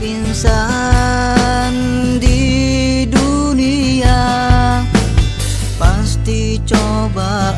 insan di dunia. Pasti coba